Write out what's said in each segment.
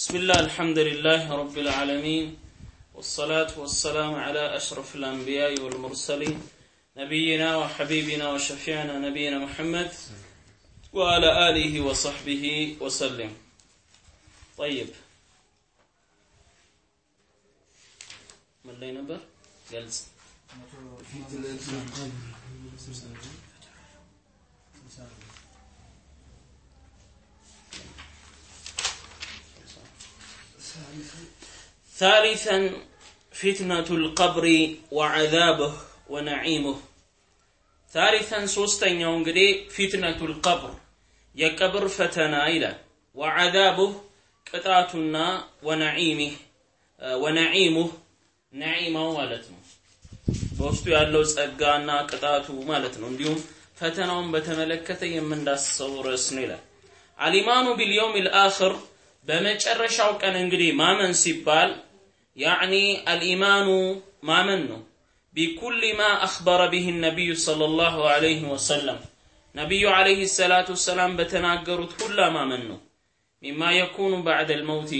بسم الله الحمد لله رب العالمين والصلاة والسلام على أشرف الأنبياء والمرسلين نبينا وحبيبنا وشفيعنا نبينا محمد وعلى آله وصحبه وسلم. طيب. من لي نبر جلس. ثالثا فتنة القبر وعذابه ونعيمه ثالثا ሶስተኛው እንግዲህ ፊትነቱ القبر የቀብር ፈተና ይላል وعذابه ቅጣቱና ወነዒሚህ ወነዒሙህ ነዒማው ማለት ነው በውስጡ ያለው ጸጋና ቅጣቱ ማለት ነው እንዲሁም ፈተናውን በተመለከተ የምንዳስሰው ርዕስ ነው ይላል አሊማኑ ቢልየውም ልአኽር በመጨረሻው ቀን እንግዲህ ማመን ሲባል ያዕኒ አልኢማኑ ማመን ነው። ቢኩል ማ አኽበረ ቢህ ነቢዩ صለ ላሁ አለይህ ወሰለም። ነቢዩ አለይህ ሰላቱ ወሰላም በተናገሩት ሁላ ማመን ነው። ሚማ የኩኑ ባዕደ ልመውቲ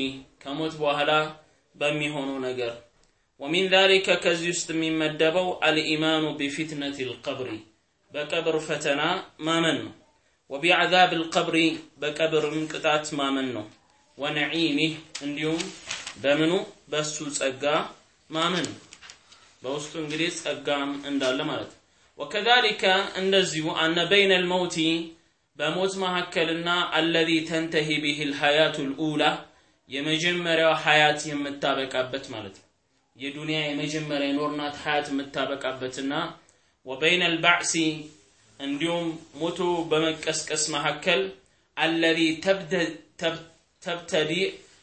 ከሞት በኋላ በሚሆኑ ነገር። ወሚን ዛሊከ ከዚህ ውስጥ የሚመደበው አልኢማኑ ቢፊትነት ልቀብሪ በቀብር ፈተና ማመን ነው። ወቢዐዛብ ልቀብሪ በቀብርም ቅጣት ማመን ነው ወነዒሚህ እንዲሁም በምኑ? በሱ ጸጋ ማመን። በውስጡ እንግዲህ ጸጋም እንዳለ ማለት ነው። ወከዛሊከ እንደዚሁ አነ በይነ ልመውቲ በሞት መካከልና አለዚ ተንተሂ ቢህ ልሐያቱ ልኡላ የመጀመሪያው ሐያት የምታበቃበት ማለት ነው። የዱንያ የመጀመሪያ የኖርናት ሐያት የምታበቃበትና ወበይነ ልባዕሲ እንዲሁም ሞቶ በመቀስቀስ መካከል አለዚ ተብተዲ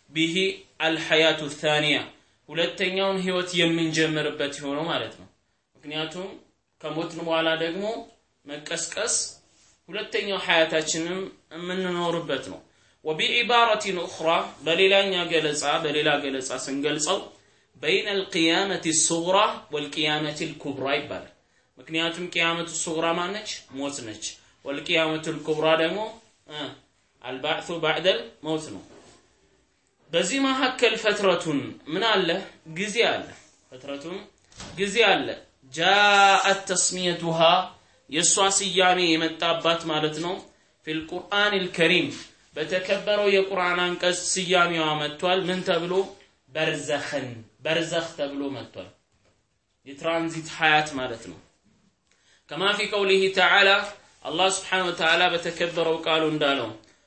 ቢሂ አልሐያቱ ታኒያ ሁለተኛውን ህይወት የምንጀምርበት የሆነው ማለት ነው። ምክንያቱም ከሞትን በኋላ ደግሞ መቀስቀስ ሁለተኛው ሐያታችንም የምንኖርበት ነው። ወቢዒባረቲን ኡኽራ በሌላኛ ገለጻ በሌላ ገለጻ ስንገልጸው በይነ አልቅያመት ሱግራ ወልቅያመት ልኩብራ ይባላል። ምክንያቱም ቅያመቱ ሱግራ ማነች ሞት ነች። ወልቅያመቱ ልኩብራ ደግሞ አልባዕቱ ባዕደል መውት ነው በዚህ መካከል ፈትረቱን ምን አለ? ጊዜ አለ። ፈትረቱን ጊዜ አለ። ጃአት ተስሚየቱሃ የእሷ ስያሜ የመጣባት ማለት ነው። ፊልቁርአን ልከሪም በተከበረው የቁርአን አንቀጽ ስያሜዋ መጥቷል። ምን ተብሎ? በርዘኽን በርዘኽ ተብሎ መጥቷል። የትራንዚት ሀያት ማለት ነው። ከማ ፊ ቀውሊህ ተዓላ አላህ ስብሓን ወተዓላ በተከበረው ቃሉ እንዳለው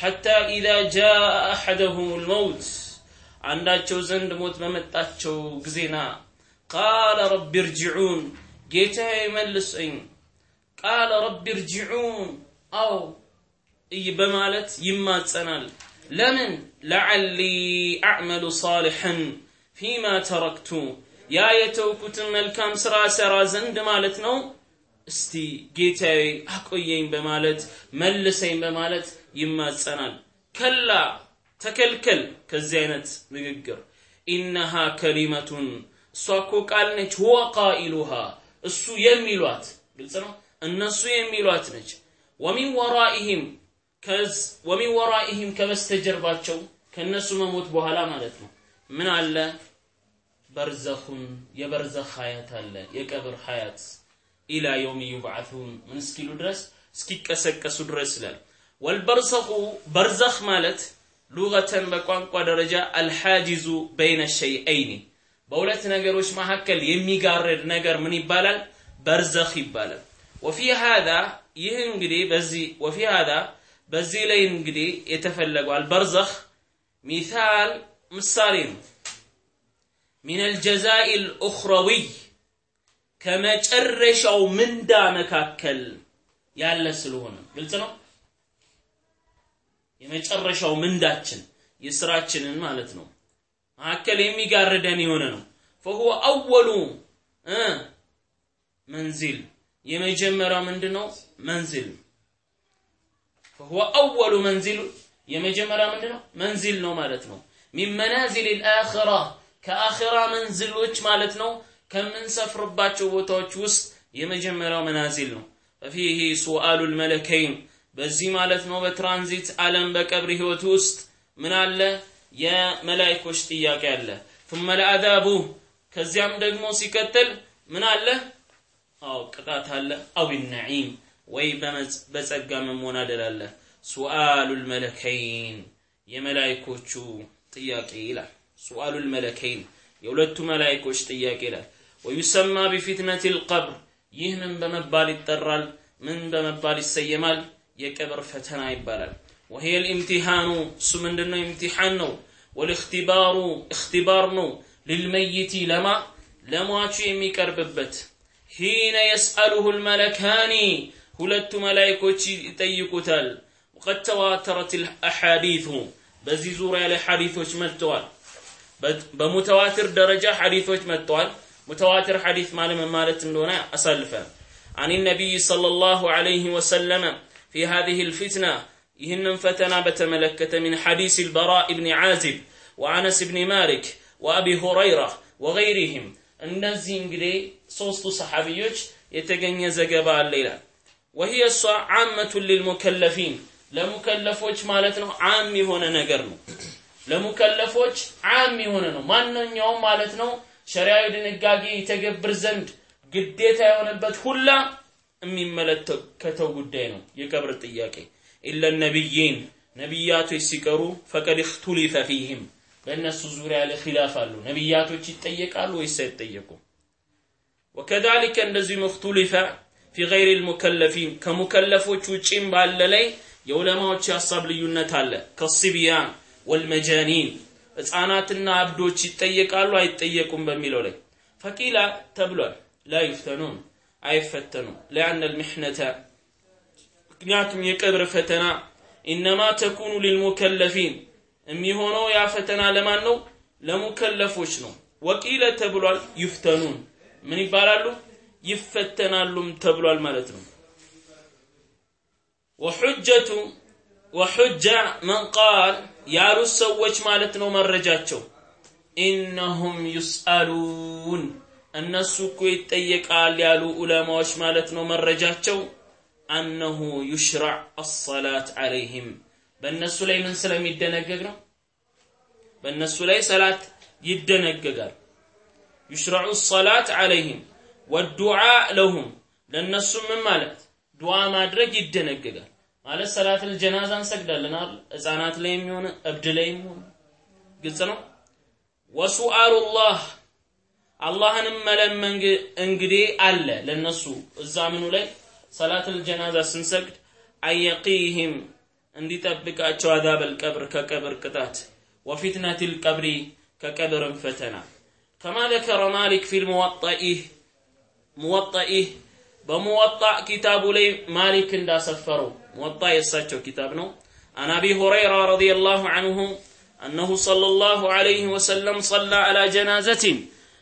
ሐታ ኢዛ ጃአ አሐደሁም ልመውት አንዳቸው ዘንድ ሞት በመጣቸው ጊዜና ቃለ ረቢ እርጅዑን ጌታዬ መልሰኝ። ቃለ ረቢ እርጅዑን አው በማለት ይማጸናል። ለምን? ለዓሊ አዕመሉ ሳሊሐን ፊማ ተረክቱ። ያ የተውኩትን መልካም ስራ ሰራ ዘንድ ማለት ነው። እስቲ ጌታዬ አቆየኝ በማለት መልሰኝ በማለት ይማጸናል። ከላ ተከልከል ከዚህ አይነት ንግግር። ኢነሃ ከሊመቱን እሷ እኮ ቃል ነች። ሁወ እሱ የሚሏት ግልጽ ነው? እነሱ የሚሏት ነች። ወሚን ወራኢህም ከበስተጀርባቸው ከነሱ መሞት በኋላ ማለት ነው። ምን አለ? በርዘኹን የበርዘኽ ሀያት አለ የቀብር ሀያት ኢላ የውም ዩብዓቱን ምን እስኪሉ ድረስ? እስኪቀሰቀሱ ድረስ ይላል ወልበርዘኹ በርዘኽ ማለት ሉገተን በቋንቋ ደረጃ አልሓጂዙ በይነ ሸይአይኒ በሁለት ነገሮች መካከል የሚጋርድ ነገር ምን ይባላል በርዘኽ ይባላል ወፊ ሃዛ ይህ እንግዲህ በዚህ ወፊ ሃዛ በዚህ ላይ እንግዲህ የተፈለገው አልበርዘኽ ሚሳል ምሳሌ ነው ሚን አልጀዛኢ ልኡኽረዊይ ከመጨረሻው ምንዳ መካከል ያለ ስለሆነ ግልጽ ነው የመጨረሻው ምንዳችን የስራችንን ማለት ነው። መካከል የሚጋርደን የሆነ ነው። ፈሁወ አወሉ መንዚል። የመጀመሪያው ምንድን ነው መንዚል። ፈሁወ አወሉ መንዚል። የመጀመሪያ ምንድን ነው መንዚል ነው ማለት ነው። ሚን መናዚል ልአኽራ ከአኽራ መንዝሎች ማለት ነው። ከምንሰፍርባቸው ቦታዎች ውስጥ የመጀመሪያው መናዚል ነው። ፈፊህ ሱአሉ ልመለከይን በዚህ ማለት ነው በትራንዚት ዓለም በቀብር ህይወት ውስጥ ምን አለ የመላይኮች ጥያቄ አለ ثم العذاب ከዚያም ደግሞ ሲቀጥል ምን አለ አው ቅጣት አለ አው ነዒም ወይ በጸጋ መሞናደል አለ ሱአሉ ልመለከይን የመላይኮቹ ጥያቄ ይላል ሱአሉ ልመለከይን የሁለቱ መላይኮች ጥያቄ ይላል ወዩሰማ ቢፊትነት ልቀብር ይህ ምን በመባል ይጠራል ምን በመባል ይሰየማል የቀብር ፈተና ይባላል وهي الامتحان እሱ ምንድነው ኢምቲሃን ነው ወልእክትባሩ እክትባር ነው للميت لما ለሟቹ የሚቀርብበት ሂነ የስአሉሁ ልመለካኒ ሁለቱ መላይኮች ይጠይቁታል وقد تواترت الأحاديث በዚህ ዙሪያ ላይ ሐዲቶች መጥተዋል በሙተዋትር ደረጃ ሐዲቶች መጥተዋል ሙተዋትር ሐዲት ማለት ምን ማለት እንደሆነ አሳልፈን عن النبي صلى الله عليه وسلم في هذه الفتنة ይህንን ፈተና በተመለከተ من حديث البراء بن عازب وأنس بن مالك وأبي هريرة وغيرهم እነዚህ እንግዲህ ሶስቱ ሰሐቢዮች የተገኘ ዘገባ አለ ይላል وهي እሷ عامة للمكلفين ለሙከለፎች ማለት ነው ዓም የሆነ ነገር ነው ለሙከለፎች ዓም የሆነ ነው ማንኛውም ማለት ነው ሸሪያዊ ድንጋጌ ይተገብር ዘንድ ግዴታ የሆነበት ሁላ የሚመለከተው ጉዳይ ነው። የቀብር ጥያቄ ኢለ ነቢይን ነቢያቶች ሲቀሩ ፈቀድ እክቱሊፈ ፊህም በእነሱ ዙሪያ ላይ ኺላፍ አሉ። ነቢያቶች ይጠየቃሉ ወይስ አይጠየቁም? ወከዛሊከ እንደዚሁም እክቱሊፈ ፊ ገይር ልሙከለፊን ከሙከለፎች ውጪም ባለ ላይ የዑለማዎች የሀሳብ ልዩነት አለ። ከሲቢያን ወልመጃኒን ህፃናትና አብዶች ይጠየቃሉ አይጠየቁም በሚለው ላይ ፈቂላ ተብሏል። ላ ዩፍተኑን አይፈተኑም። ለአነ ልምሕነተ ምክንያቱም የቀብር ፈተና ኢነማ ተኩኑ ሊልሙከለፊን የሚሆነው ያ ፈተና ለማን ነው? ለሙከለፎች ነው። ወቂለ ተብሏል ዩፍተኑን ምን ይባላሉ? ይፈተናሉም ተብሏል ማለት ነው። ወሑጀቱ ወሑጃ መን ቃል ያሉት ሰዎች ማለት ነው መረጃቸው። ኢነሁም ዩስአሉን እነሱ እኮ ይጠየቃል ያሉ ዑለማዎች ማለት ነው መረጃቸው አነሁ ዩሽራዕ አሰላት አለይህም በእነሱ ላይ ምን ስለሚደነገግ ነው? በእነሱ ላይ ሰላት ይደነገጋል። ዩሽራዑ ሰላት አለይህም ወዱዓ ለሁም ለእነሱ ምን ማለት? ዱዓ ማድረግ ይደነገጋል። ማለት ሰላትል ጀናዛ እንሰግዳለን አይደል? ህፃናት ላይ የሚሆን እብድ ላይ የሚሆን ግልጽ ነው። ወሱአሉላህ አላህንም መለመን እንግዲህ አለ ለነሱ እዛ ምኑ ላይ ሰላትል ጀናዛ ስንሰግድ አየቂህም እንዲጠብቃቸው አዛበል ቀብር ከቀብር ቅጣት ወፊትነት ልቀብሪ ከቀብርን ፈተና ከማ ذكر مالك في الموطئه موطئه በሙወጣ ኪታቡ ላይ ማሊክ እንዳሰፈረው ሙወጣ የእሳቸው ኪታብ ነው عن ابي هريره رضي الله عنه انه صلى الله عليه وسلم صلى على جنازه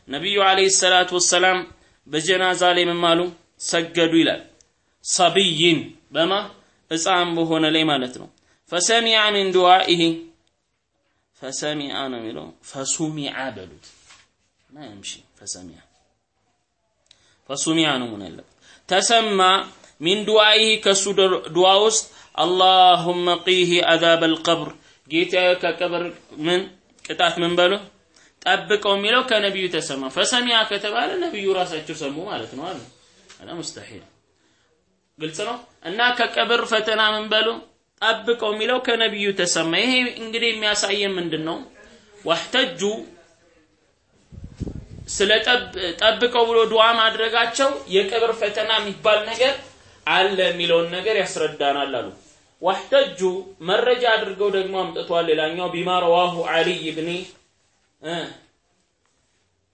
ነቢዩ አለይሂ ሰላቱ ወሰላም በጀናዛ ላይ ምን ማሉ? ሰገዱ ይላል። ሰብይን በማ? ህፃን በሆነ ላይ ማለት ነው። ፈሰሚዐ ሚን ዱዓኢሂ ፈሰሚዐ ነው የሚለው። ፈሱሚዐ በሉት። ማ ይምሺ ፈሰሚዐ። ነው ምን ያለበት ተሰማ ሚን ዱዓኢሂ ከሱ ዱዓ ውስጥ አላሁመ ቂሂ አዛበ አልቀብር ጌታ ከቀብር ምን? ቅጣት ምን በሉ ጠብቀው የሚለው ከነቢዩ ተሰማ። ፈሰሚያ ከተባለ ነቢዩ ራሳቸው ሰሙ ማለት ነው አለ አላ ሙስተሒል ግልጽ ነው? እና ከቀብር ፈተና ምን በሉ? ጠብቀው የሚለው ከነቢዩ ተሰማ። ይሄ እንግዲህ የሚያሳየን ምንድን ነው ዋህተጁ ስለ ጠብቀው ብሎ ዱዓ ማድረጋቸው የቀብር ፈተና የሚባል ነገር አለ የሚለውን ነገር ያስረዳናል አሉ። واحتجوا መረጃ አድርገው ደግሞ አምጥቷል። ሌላኛው بما رواه علي بن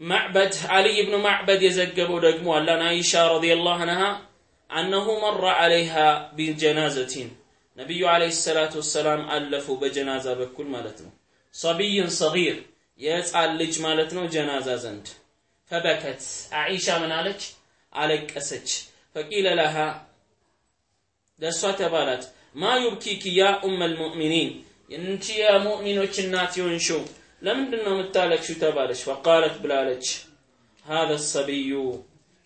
معبد አልይ ብኑ ማዕበድ የዘገበው ደግሞ عن عائشة رضي الله عنها أنه مر عليها بجنازة ነቢዩ عليه الصلاة والسلام አለፉ በጀናዛ በኩል ማለት ነው። صبي صغير የህፃን ልጅ ማለት ነው ጀናዛ ዘንድ فبكت አይሻ ምን አለች? አለቀሰች። ፈቂለ ለሃ ለእሷ ተባላት ማ ዩብኪኪ ያ ኡመል ሙእሚኒን እንቺ የሙእሚኖች እናት ይሆንሽው ለምንድን ነው የምታለቅሽው ተባለች። ፈቃለት ብላለች ሀዘ ሰብዩ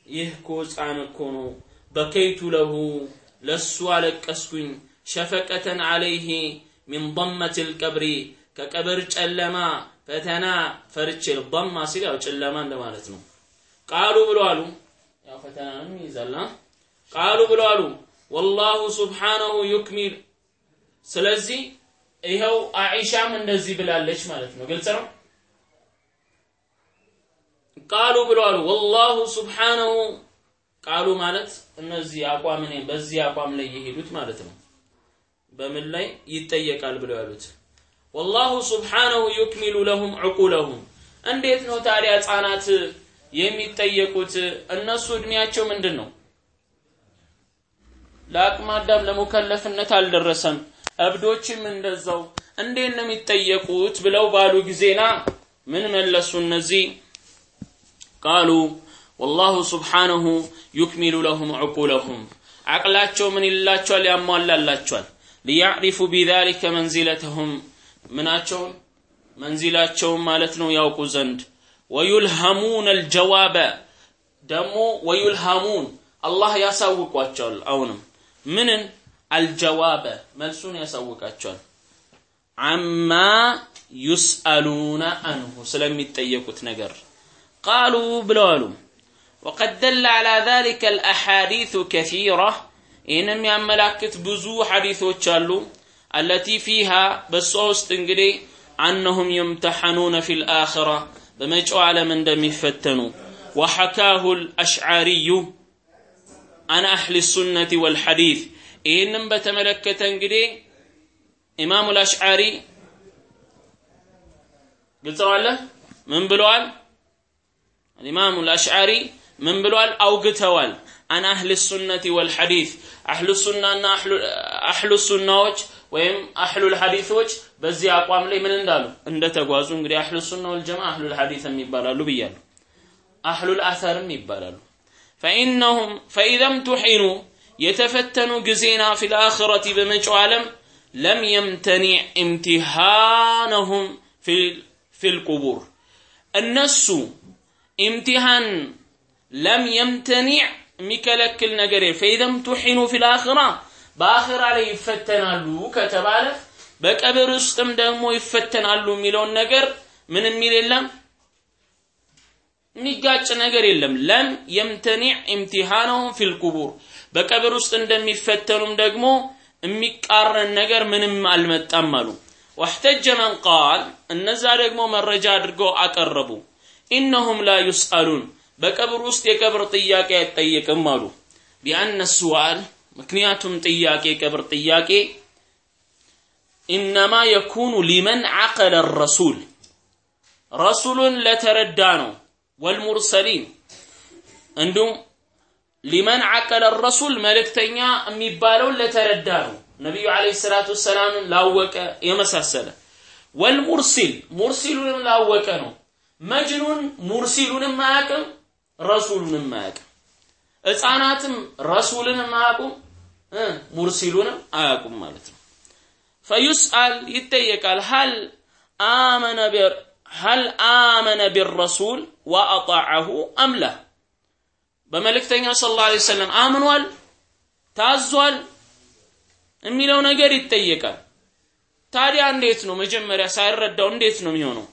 ይህ እኮ ህፃን እኮ ነው። በከይቱ ለሁ ለእሱ አለቀስኩኝ። ሸፈቀተን አለይህ ሚን ضመት ልቀብሪ ከቀብር ጨለማ ፈተና ፈርቼል። ضማ ሲል ያው ጨለማ እንደማለት ነው። ቃሉ ብሎ አሉ። ያው ፈተናንም ይይዛል። ቃሉ ብሎ ወላሁ ሱብሓነሁ ዩክሚል። ስለዚህ ይኸው አኢሻም እንደዚህ ብላለች ማለት ነው። ግልጽ ነው? ቃሉ ብለዋል ወላሁ ስብሓነሁ ቃሉ ማለት እነዚህ አቋም በዚህ አቋም ላይ የሄዱት ማለት ነው። በምን ላይ ይጠየቃል ብለው ያሉት? ወላሁ ስብሓነሁ ዩክሚሉ ለሁም ዕቁለሁም እንዴት ነው ታዲያ ህፃናት የሚጠየቁት? እነሱ እድሜያቸው ምንድን ነው? ለአቅመ አዳም ለሙከለፍነት አልደረሰም እብዶችም እንደዛው እንዴት ነው የሚጠየቁት ብለው ባሉ ጊዜና ምን መለሱ እነዚህ? ቃሉ ወላሁ ስብሓነሁ ዩክሚሉ ለሁም ዕቁለሁም አቅላቸው ምን ይላቸዋል? ያሟላላቸዋል። ሊያዕሪፉ ቢዛሊከ መንዚለተሁም ምናቸውን መንዚላቸውን ማለት ነው ያውቁ ዘንድ። ወዩልሃሙን አልጀዋበ ደግሞ ወዩልሃሙን አላህ ያሳውቋቸዋል። አሁንም ምንን አልጀዋበ መልሱን ያሳውቃቸዋል። አማ ዩስአሉነ አንሁ ስለሚጠየቁት ነገር ቃሉ ብለው አሉ ወቀድ ደለ ዐላ ዛሊከ አልአሐዲሱ ከሲራ ይህንም ያመላክት ብዙ ሐዲሶች አሉ አለቲ ፊሃ በእሷ ውስጥ እንግዲህ አነሁም ዩምተሐኑነ ፊል አኺራ በመጪው ዓለም እንደሚፈተኑ ወሐካሁ አልአሽዓሪዩ አን አህሊ ሱነቲ ወልሐዲስ ይህንም በተመለከተ እንግዲህ ኢማሙ አልአሽዓሪ ግልጸዋለ ምን ብለዋል? ኢማሙ አልአሽዓሪ ምን ብለዋል? አውግተዋል። አን አህል ሱነቲ ወልሐዲት አህሉ ሱናና አህሉ ሱናዎች ወይም አህሉል ሐዲሶች በዚህ አቋም ላይ ምን እንዳሉ እንደተጓዙ እንግዲህ አህሉ ሱና ወልጀማ አህሉል ሐዲስም ይባላሉ ብያሉ አህሉል አሰርም ይባላሉ። ፈኢነሁም ፈኢዘም ቱሒኑ يتفتن جزينا في الآخرة بمج عالم لم يمتنع امتحانهم في في القبور. النس امتحان لم يمتنع مكلك النجار فإذا امتحنوا في الآخرة بآخر عليه يفتن علو كتب على بكبر استم دمو يفتن علو ميلون نجر من الميل لم نجاتش نجر لم لم يمتنع امتحانهم في القبور. በቀብር ውስጥ እንደሚፈተኑም ደግሞ የሚቃረን ነገር ምንም አልመጣም አሉ واحتج من قال እነዛ ደግሞ መረጃ አድርገው አቀረቡ ኢነሁም ላ ዩስአሉን በቀብር ውስጥ የቀብር ጥያቄ አይጠየቅም አሉ ቢአነ ስዋል ምክንያቱም ጥያቄ የቀብር ጥያቄ ኢነማ የኩኑ ሊመን ዓቀለ ረሱል ረሱሉን ለተረዳ ነው ወልሙርሰሊን እንዲሁም ሊመን አቀለ ረሱል መልእክተኛ የሚባለውን ለተረዳ ነው። ነቢዩ ዓለይሂ ሰላቱ ወሰላምን ላወቀ የመሳሰለ ወልሙርሲል ሙርሲሉንም ላወቀ ነው። መጅኑን ሙርሲሉንም አያቅም ረሱሉንም አያውቅም። ህፃናትም ረሱልንም አያውቁም፣ ሙርሲሉንም አያቁም ማለት ነው። ፈዩስአል ይጠየቃል ሀል አመነ ሀል አመነ ቢረሱል ወአጣዐሁ አምላ በመልእክተኛ ሰለላሁ ዐለይሂ ወሰለም አምኗል፣ ታዟል የሚለው ነገር ይጠየቃል። ታዲያ እንዴት ነው መጀመሪያ ሳይረዳው እንዴት ነው የሚሆነው?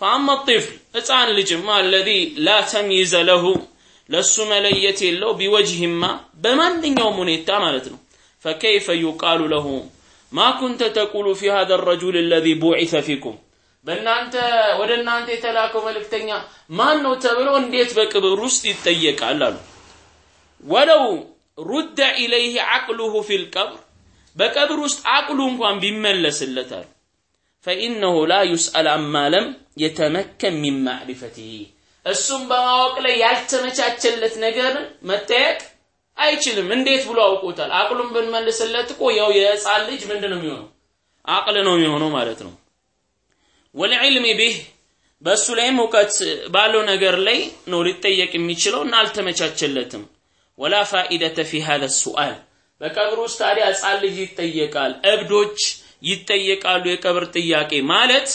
ፈአማ ጢፍል ሕፃን ልጅማ አለዚ ላ ተምይዘ ለሁ ለእሱ መለየት የለው ቢወጅህማ በማንኛውም ሁኔታ ማለት ነው። ፈከይፈ ዩቃሉ ለሁ ما كنت تقول في هذا الرجل الذي بعث فيكم በእናንተ ወደ እናንተ የተላከው መልእክተኛ ማን ነው ተብሎ እንዴት በቅብር ውስጥ ይጠየቃል አሉ። ولو رد إليه عقله في القبر በቀብር ውስጥ አቅሉ እንኳን ቢመለስለታል فإنه لا يسأل عما لم يتمكن من معرفته እሱም በማወቅ ላይ ያልተመቻቸለት ነገር መጠየቅ አይችልም። እንዴት ብሎ አውቆታል? አቅሉን ብንመልስለት እኮ ያው የህፃን ልጅ ምንድን ነው የሚሆነው? አቅል ነው የሚሆነው ማለት ነው ወልዕልሚ ቢህ በእሱ ላይም እውቀት ባለው ነገር ላይ ነው ሊጠየቅ የሚችለው እና አልተመቻቸለትም። ወላ ፋኢደተ ፊ ሀዘ ሱአል በቀብር ውስጥ ታዲያ ሕፃን ልጅ ይጠየቃል፣ እብዶች ይጠየቃሉ። የቀብር ጥያቄ ማለት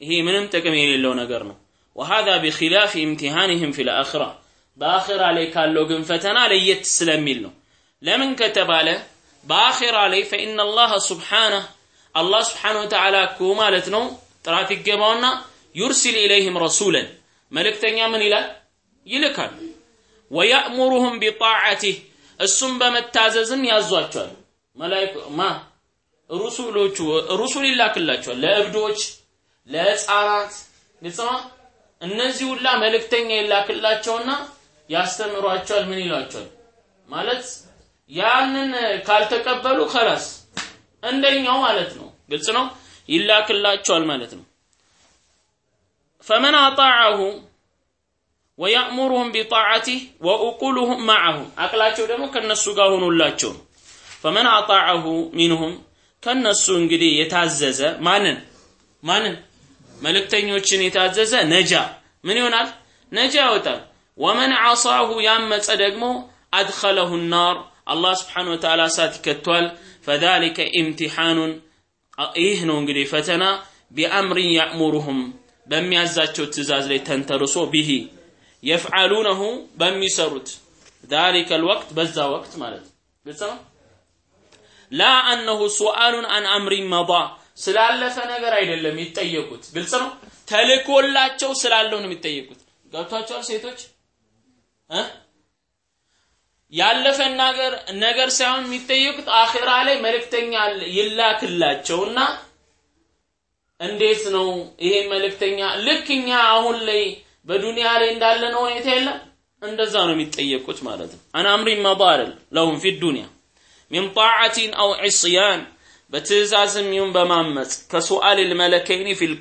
ይሄ ምንም ጥቅም የሌለው ነገር ነው። وهذا بخلاف امتحانهم في الآخرة ላይ ካለው ግን ፈተና ለየት ስለሚል ነው። ለምን ከተባለ በአኺራ ላይ فإن الله سبحانه አላህ سبحانه وتعالى እኮ ማለት ነው ጥራት ይገባውና يرسل إليهم رسولا መልእክተኛ ምን ይላል? ይልካል። ويأمرهم بطاعته እሱም በመታዘዝም ያዟቸዋል። መላይክ ማ? ሩሱሎቹ ሩሱል ይላክላቸዋል። ለእብዶች ለህፃናት ነው እነዚህ ሁላ መልእክተኛ ይላክላቸውና ያስተምሯቸዋል። ምን ይሏቸዋል? ማለት ያንን ካልተቀበሉ ከላስ እንደኛው ማለት ነው። ግልጽ ነው ይላክላቸዋል ማለት ነው። ፈመን አጣዐሁ ወያእሙሩሁም ቢጣዓቲህ ወኡቁሉሁም ማዐሁ አቅላቸው ደግሞ ከነሱ ጋር ሆኖላቸው ነው። فمن أطاعه منهم ከነሱ እንግዲህ የታዘዘ ማንን? ማንን? መልእክተኞችን የታዘዘ نجا። ምን ይሆናል? ነጃ ያወጣል ومن عصاه ያመፀ ደግሞ أدخله النار። አላህ سبحانه وتعالى እሳት ይከቷል فذلك امتحان ይህ ነው እንግዲህ ፈተና ቢአምሪን ያእሙሩሁም በሚያዛቸው ትእዛዝ ላይ ተንተርሶ ቢሂ የፍዓሉነሁ በሚሰሩት ذلك الوقت በዛ ወቅት ማለት ግልጽ ነው ላ አነሁ ሱአሉን አን አምሪን መዳ ስላለፈ ነገር አይደለም ይጠየቁት ግልጽ ነው ተልኮላቸው ስላለው ነው የሚጠየቁት ገብቷቸዋል ሴቶች እ ያለፈ ነገር ነገር ሳይሆን የሚጠየቁት አኺራ ላይ መልእክተኛ ይላክላቸውና እንዴት ነው ይሄ መልእክተኛ? ልክ እኛ አሁን ላይ በዱንያ ላይ እንዳለነው ሁኔታ የለም? እንደዛ ነው የሚጠየቁት ማለት ነው። አን አምሪን አይደል ለሁም ፊ ዱንያ ሚን ጣዓቲን አው ዒስያን በትእዛዝም ይሁን በማመፅ ከሱአል ልመለከይኒ ፊል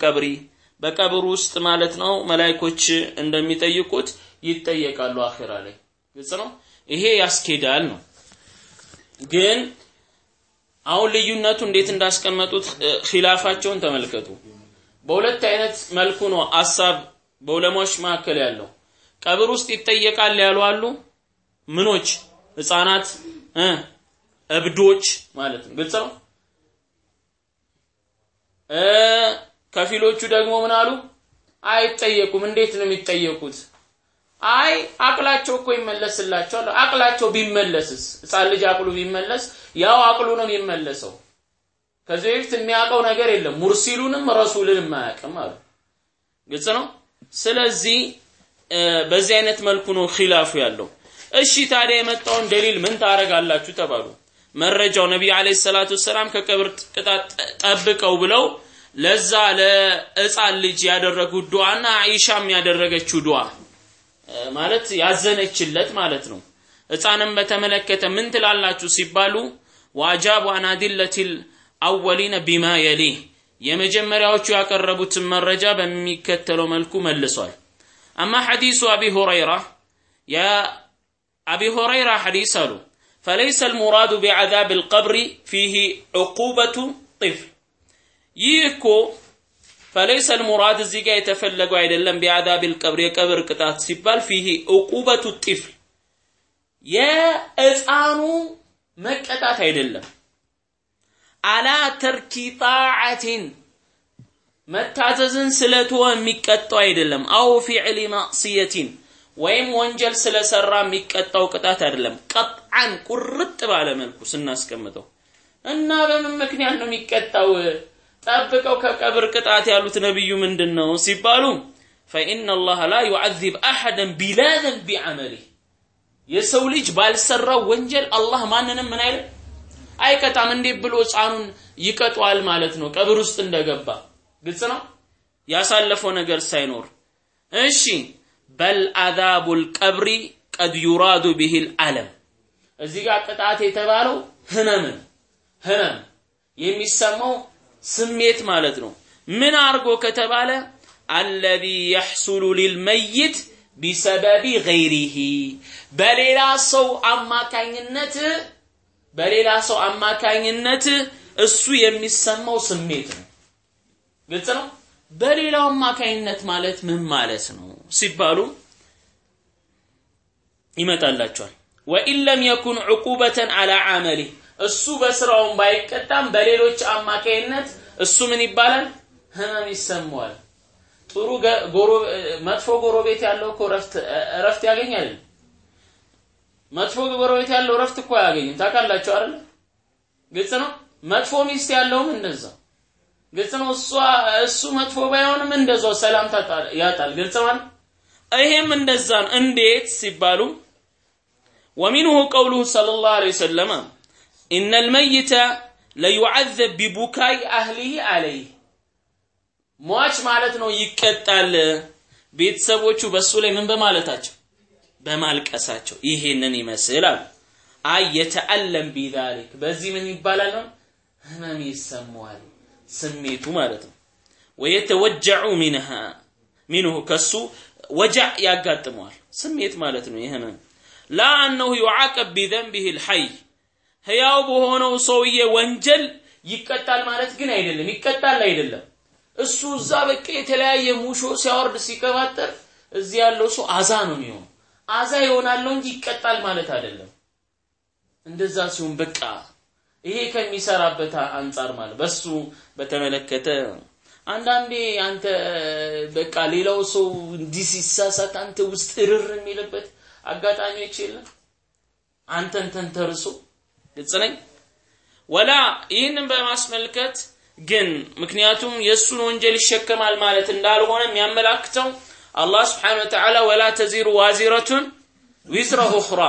በቀብር ውስጥ ማለት ነው። መላይኮች እንደሚጠይቁት ይጠየቃሉ አኺራ ላይ። ግልጽ ነው ይሄ ያስኬዳል ነው። ግን አሁን ልዩነቱ እንዴት እንዳስቀመጡት ኺላፋቸውን ተመልከቱ። በሁለት አይነት መልኩ ነው አሳብ በዑለማዎች መካከል ያለው። ቀብር ውስጥ ይጠየቃል ያሉ አሉ። ምኖች? ህፃናት? እብዶች ማለት ነው። ግልጽ ነው? ከፊሎቹ ደግሞ ምን አሉ? አይጠየቁም። እንዴት ነው የሚጠየቁት አይ አቅላቸው እኮ ይመለስላቸዋል። አቅላቸው ቢመለስስ? ህፃን ልጅ አቅሉ ቢመለስ? ያው አቅሉ ነው የሚመለሰው። ከዚህ በፊት የሚያውቀው ነገር የለም። ሙርሲሉንም ረሱልንም አያውቅም አሉ። ግልጽ ነው? ስለዚህ በዚህ አይነት መልኩ ነው ኺላፉ ያለው። እሺ ታዲያ የመጣውን ደሊል ምን ታረጋላችሁ ተባሉ። መረጃው ነቢይ አለይሂ ሰላቱ ሰላም ከቀብር ቅጣት ጠብቀው ብለው ለዛ ለህፃን ልጅ ያደረጉት ዱዓና አይሻም ያደረገችው ዱዓ ማለት ያዘነችለት ማለት ነው ህፃንም በተመለከተ ምን ትላላችሁ ሲባሉ ወአጃቡ አን አዲለቲል አወሊነ ቢማ የሊህ የመጀመሪያዎቹ ያቀረቡትን መረጃ በሚከተለው መልኩ መልሷል አማ ሐዲሱ አቢ ሁረይራ የአቢ ሁረይራ ሐዲስ አሉ فليس المراد بعذاب القبر فيه عقوبة طفل يكو ፈለይሰ ልሙራድ እዚህ ጋር የተፈለገው አይደለም ቢአዛብ ልቀብር የቀብር ቅጣት ሲባል ፊህ ዕቁበቱ ጢፍል የሕፃኑ መቀጣት አይደለም። አላ ተርኪ ጣዓትን መታዘዝን ስለትወ የሚቀጣው አይደለም። አው ፊዕሊ ማዕስየቲን ወይም ወንጀል ስለሰራ የሚቀጣው ቅጣት አይደለም። ቀጥዓን ቁርጥ ባለ መልኩ ስናስቀምጠው እና በምን ምክንያት ነው የሚቀጣው? ጠብቀው ከቀብር ቅጣት ያሉት ነብዩ ምንድን ነው ሲባሉ ፈኢነ አላህ ላ ዩዓዚብ አሐደን ቢላ ዘንቢ ዐመሊህ። የሰው ልጅ ባልሰራው ወንጀል አላህ ማንንም ምን አይልም? አይቀጣም። እንዴት ብሎ ህፃኑን ይቀጧል ማለት ነው? ቀብር ውስጥ እንደገባ። ግልጽ ነው? ያሳለፈው ነገር ሳይኖር። እሺ በል አዛቡል ቀብሪ ቀድ ዩራዱ ቢሂል አለም እዚህ ጋር ቅጣት የተባለው ህመምን ህመም የሚሰማው ስሜት ማለት ነው። ምን አርጎ ከተባለ አለዚ የሕሱሉ ሊልመይት ቢሰበቢ ገይሪሂ በሌላ ሰው አማካኝነት በሌላ ሰው አማካኝነት እሱ የሚሰማው ስሜት ነው። ግልጽ ነው? በሌላው አማካይነት ማለት ምን ማለት ነው ሲባሉ ይመጣላቸዋል። ወኢን ለም የኩን ዕቁበተን አላ አመሊህ እሱ በስራውን ባይቀጣም በሌሎች አማካይነት እሱ ምን ይባላል? ህመም ይሰማዋል። ጥሩ መጥፎ ጎረቤት ያለው እኮ እረፍት ያገኛል። መጥፎ ጎረቤት ያለው እረፍት እኮ አያገኝም። ታውቃላችሁ አይደል? ግልጽ ነው። መጥፎ ሚስት ያለውም እንደዛ ግልጽ ነው። እሷ እሱ መጥፎ ባይሆንም እንደዛው ሰላም ያጣል። ግልጽ ማለት ይሄም እንደዛ ነው። እንዴት ሲባሉ ومنه قوله صلى الله عليه وسلم إن الميت ليعذب ببكاء أهله عليه ሟች ማለት ነው ይቀጣል። ቤተሰቦቹ በእሱ ላይ ምን በማለታቸው? በማልቀሳቸው። ይሄንን ይመስል አሉ أي يتألم بذلك። በዚህ ምን ይባላል ህመም ይሰማዋል። ስሜቱ ማለት ነው። ويتوجع منها። منه ከሱ ወጃዕ ያጋጥመዋል። ስሜት ማለት ነው ይህ ህመም። ላ አነሁ ዩዓቀብ ቢዘንቢህ ልሐይ። ህያው በሆነው ሰውዬ ወንጀል ይቀጣል ማለት ግን አይደለም ይቀጣል አይደለም። እሱ እዛ በቃ የተለያየ ሙሾ ሲያወርድ ሲቀባጠር እዚህ ያለው ሰው አዛ ነው የሚሆነው። አዛ ይሆናል እንጂ ይቀጣል ማለት አይደለም። እንደዛ ሲሆን በቃ ይሄ ከሚሰራበት አንጻር ማለት በሱ በተመለከተ አንዳንዴ አንተ በቃ ሌላው ሰው እንዲህ ሲሳሳት አንተ ውስጥ እርር የሚልበት አጋጣሚዎች የለም? አንተን ተንተርሶ ግልጽ ነኝ? ወላ ይህንን በማስመልከት ግን ምክንያቱም የእሱን ወንጀል ይሸከማል ማለት እንዳልሆነ የሚያመላክተው አላህ ስብሓን ወተዓላ ወላ ተዚሩ ዋዚረቱን ዊዝረ ኡኽራ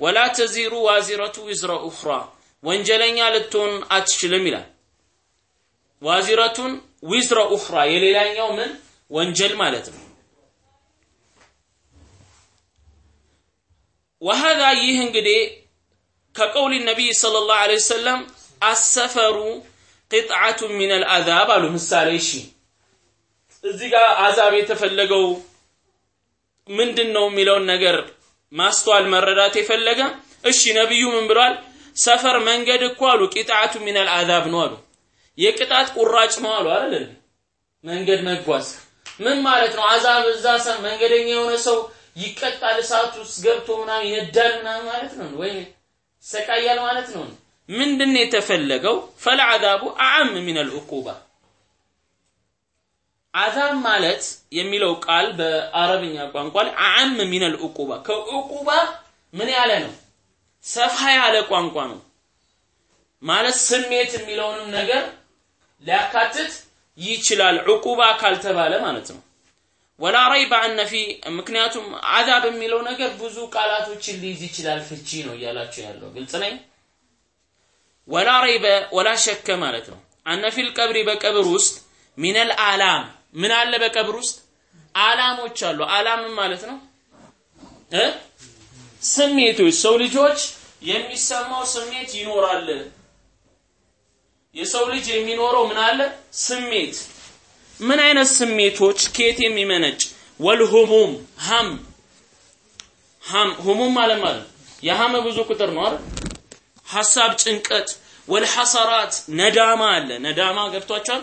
ወላ ተዚሩ ዋዚረቱ ዊዝረ ኡኽራ ወንጀለኛ ልትሆን አትችልም ይላል። ዋዚረቱን ዊዝረ ኡኽራ የሌላኛው ምን? ወንጀል ማለት ነው። ወሃዛ ይህ እንግዲህ ከቀውል ነቢይ ሰለላሁ ዐለይሂ ወሰለም አሰፈሩ ቅጥዓቱ ሚን አልአዛብ አሉ። ምሳሌ እሺ እዚህ ጋር አዛብ የተፈለገው ምንድን ነው የሚለውን ነገር ማስተዋል መረዳት የፈለገ እሺ ነቢዩ ምን ብሏል? ሰፈር መንገድ እኮ አሉ ቂጣቱ ሚን አልአዛብ ነው አሉ። የቅጣት ቁራጭ ነው አሉ አይደል? መንገድ መጓዝ ምን ማለት ነው? አዛብ እዛ መንገደኛ የሆነ ሰው ይቀጣል እሳት ውስጥ ገብቶ ምናምን ይነዳል ምናምን ማለት ነው? ወይ ሰቃያል ማለት ነው። ምንድን የተፈለገው? ፈልዓዛቡ አዓም ሚን አልዑቁባ አዛብ ማለት የሚለው ቃል በአረብኛ ቋንቋ ላይ አዓም ሚን አልዑቁባ ከዑቁባ ምን ያለ ነው? ሰፋ ያለ ቋንቋ ነው። ማለት ስሜት የሚለውንም ነገር ሊያካትት ይችላል። ዑቁባ ካልተባለ ማለት ነው ወላ ረይበ አነ ምክንያቱም አዛብ የሚለው ነገር ብዙ ቃላቶችን ሊይዝ ይችላል ፍቺ ነው እያላቸው ያለው። ግልጽ ነኝ? ወላ ረይበ ወላ ሸከ ማለት ነው። አነ ፊል ቀብሪ በቀብር ውስጥ ሚነል አላም። ምን አለ በቀብር ውስጥ? አላሞች አሉ። አላም ማለት ነው? ስሜቶች። ሰው ልጆች የሚሰማው ስሜት ይኖራል። የሰው ልጅ የሚኖረው ምን አለ? ስሜት ምን አይነት ስሜቶች ከየት የሚመነጭ? ወልሁሙም ሀም። ሀም ሁሙም ማለት ማለት የሀመ ብዙ ቁጥር ነው አይደል? ሐሳብ ጭንቀት ወልሐሰራት ነዳማ አለ። ነዳማ ገብቷቸዋል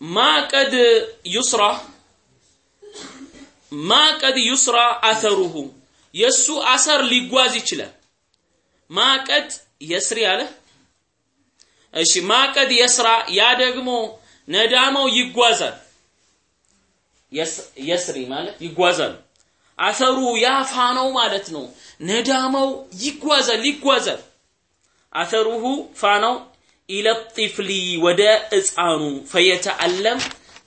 ማቀድ ዩስራ ማቀድ ዩስራ አተሩሁ የሱ አሰር ሊጓዝ ይችላል። ማቀድ የስሪ አለ እሺ ማቀድ የስራ ያ ደግሞ ነዳማው ይጓዛል። የስሪ ማለት ይጓዛል። አሰሩ ያፋነው ማለት ነው። ነዳማው ይጓዛል ይጓዛል። አተሩሁ ፋናው ኢለ ጢፍሊ ወደ ህፃኑ ፈየተአለም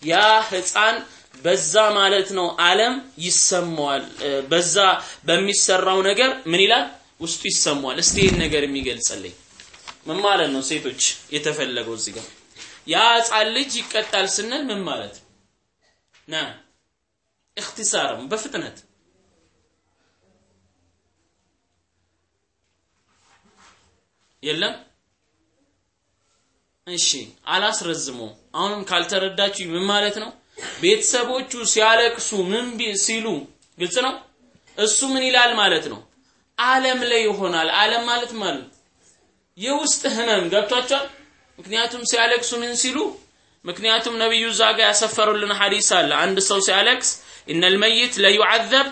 ያ ህፃን በዛ ማለት ነው አለም ይሰማዋል። በዛ በሚሰራው ነገር ምን ይላል? ውስጡ ይሰማዋል። እስቲ ይህን ነገር የሚገልጽልኝ ምን ማለት ነው? ሴቶች የተፈለገው እዚህ ጋር ያ ህፃን ልጅ ይቀጣል ስንል ምን ማለት? ነው ና እክትሳርም በፍጥነት የለም? እሺ አላስረዝመው። አሁንም ካልተረዳችሁ ምን ማለት ነው? ቤተሰቦቹ ሲያለቅሱ ምን ሲሉ ግልጽ ነው? እሱ ምን ይላል ማለት ነው? አለም ላይ ይሆናል። አለም ማለት ማለት የውስጥ ህመም ገብቷቸዋል? ምክንያቱም ሲያለቅሱ ምን ሲሉ? ምክንያቱም ነቢዩ እዛ ጋር ያሰፈሩልን ሐዲስ አለ። አንድ ሰው ሲያለቅስ ኢነል መይት ለዩዓዘብ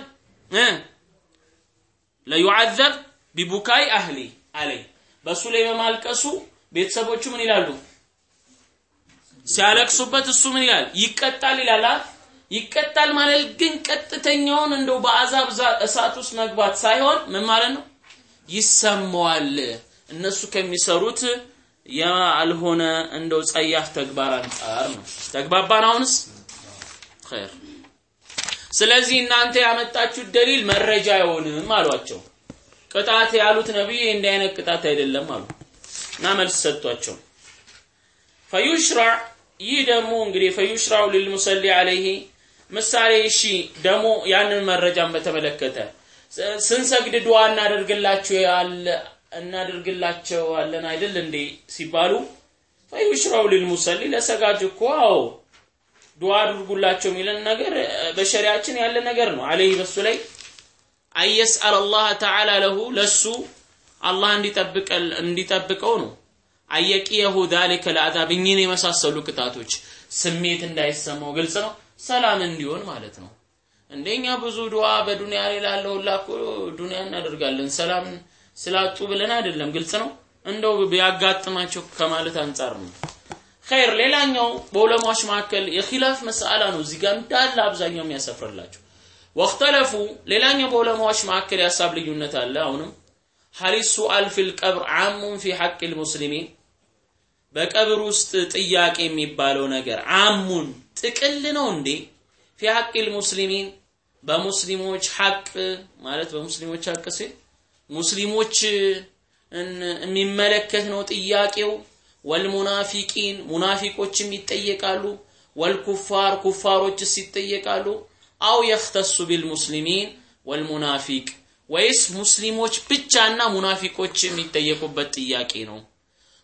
ለዩዓዘብ ቢቡካይ አህሊ አለይ። በእሱ ላይ በማልቀሱ ቤተሰቦቹ ምን ይላሉ? ሲያለቅሱበት እሱ ምን ይላል? ይቀጣል ይላል። ይቀጣል ማለት ግን ቀጥተኛውን እንደው በአዛብ እሳት ውስጥ መግባት ሳይሆን ምን ማለት ነው? ይሰማዋል እነሱ ከሚሰሩት ያልሆነ እንደው ጸያፍ ተግባር አንጻር ነው። ተግባባን አሁንስ? ኸይር። ስለዚህ እናንተ ያመጣችሁት ደሊል መረጃ አይሆንም አሏቸው። ቅጣት ያሉት ነብዩ እንዲህ አይነት ቅጣት አይደለም አሉ እና መልስ ሰጥቷቸው። ፈዩሽራዕ ይህ ደግሞ እንግዲህ ፈዩሽራው ሊልሙሰሊ አለይህ ምሳሌ እሺ ደግሞ ያንን መረጃን በተመለከተ ስንሰግድ ዱዓ እናደርግላችሁ ያለ እናደርግላቸዋለን አይደል እንዴ ሲባሉ ፈዩሽራው ሊልሙሰሊ ለሰጋጅ እኮ አዎ ዱዓ አድርጉላቸው የሚለን ነገር በሸሪያችን ያለ ነገር ነው። አለይህ በሱ ላይ አየስአል አላህ ተዓላ ለሁ ለሱ አላህ እንዲጠብቀው ነው። አየቂየሁ ዛሊከ ለአዛብ እኚህን የመሳሰሉ ቅጣቶች ስሜት እንዳይሰማው ግልጽ ነው። ሰላም እንዲሆን ማለት ነው። እንደኛ ብዙ ዱዓ በዱንያ ላይ ላለው ሁላ እኮ ዱንያ እናደርጋለን። ሰላም ስላጡ ብለን አይደለም ግልጽ ነው። እንደው ቢያጋጥማቸው ከማለት አንጻር ነው። ኸይር ሌላኛው በዑለማዎች መካከል የኺላፍ መስአላ ነው እዚህ ጋር እንዳለ አብዛኛው የሚያሰፍርላቸው ወክተለፉ ሌላኛው በዑለማዎች መካከል የሀሳብ ልዩነት አለ። አሁንም ሀሊ ሱአል ቀብር አሙን ፊ ሐቅ ልሙስሊሚን በቀብር ውስጥ ጥያቄ የሚባለው ነገር አሙን ጥቅል ነው እንዴ? ፊ ሐቅ ልሙስሊሚን በሙስሊሞች ሐቅ ማለት በሙስሊሞች ሐቅ ሲል ሙስሊሞች የሚመለከት ነው ጥያቄው። ወልሙናፊቂን ሙናፊቆችም ይጠየቃሉ። ወልኩፋር ኩፋሮችስ ይጠየቃሉ። አው የኽተሱ ቢልሙስሊሚን ወልሙናፊቅ ወይስ ሙስሊሞች ብቻና ሙናፊቆች የሚጠየቁበት ጥያቄ ነው?